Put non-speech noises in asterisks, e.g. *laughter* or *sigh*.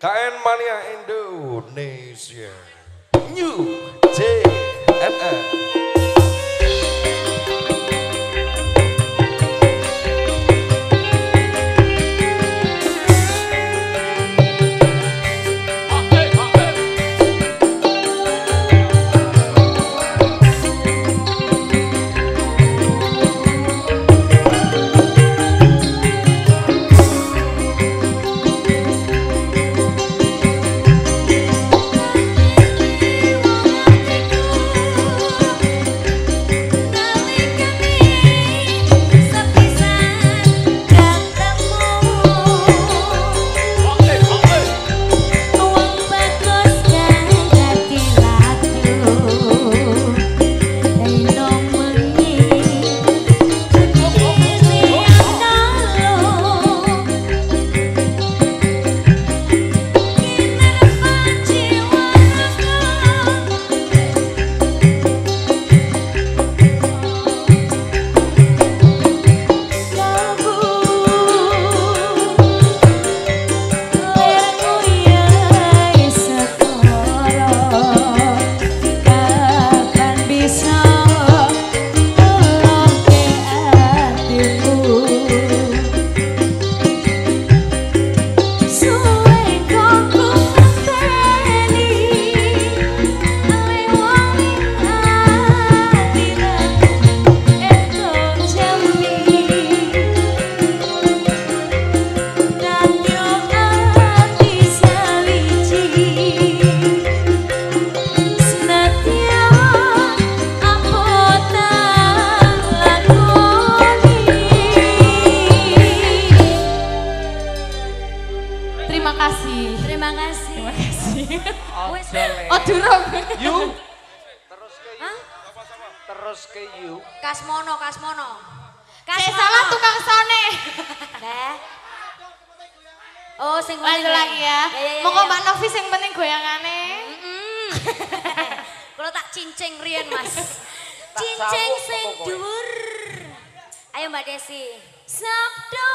KN Mania Indonesia. New JNN Oh durung. You terus ke you. Terus ke you. Kasmono, Kasmono. Saya salah tukang sone. Nah. Oh, sing Lanjut lagi ya. Monggo Mbak Novi sing penting goyangane. *laughs* Kalau tak cincing rian mas. *laughs* cincing sing dhuwur. Ayo Mbak Desi. Sabdo